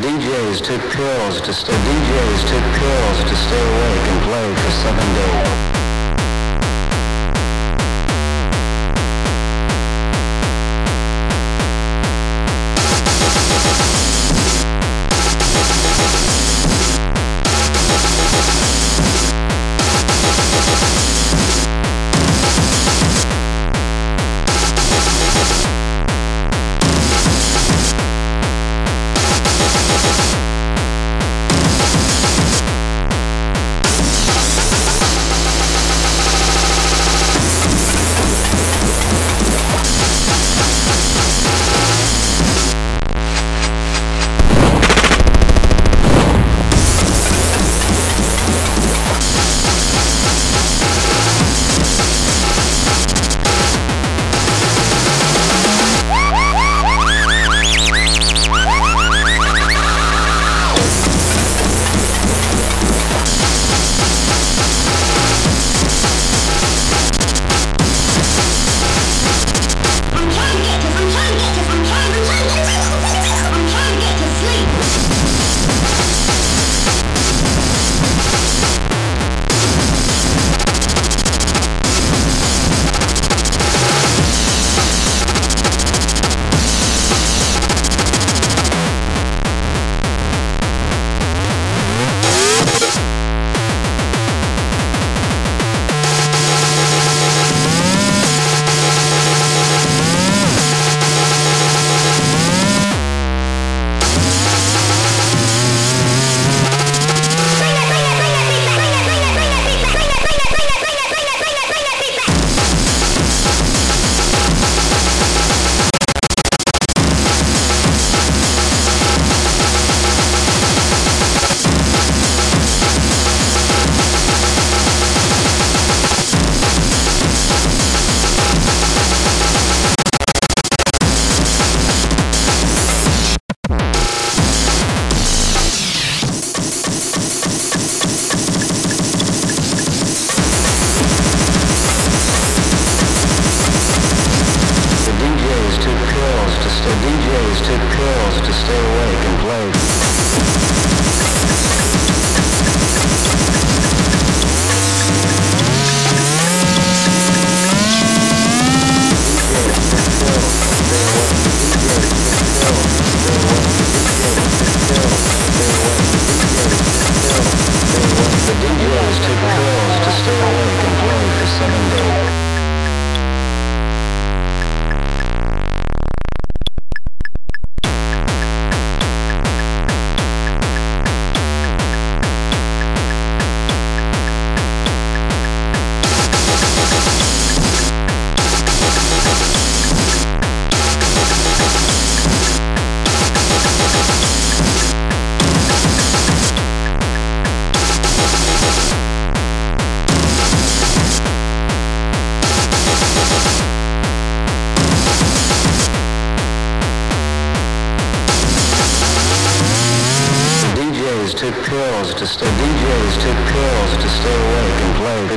DJs took pills to stay. DJs took pills to stay awake and play pills to stay awake and play. The DJs took pills took pills to stay. DJs took pills to stay awake and play.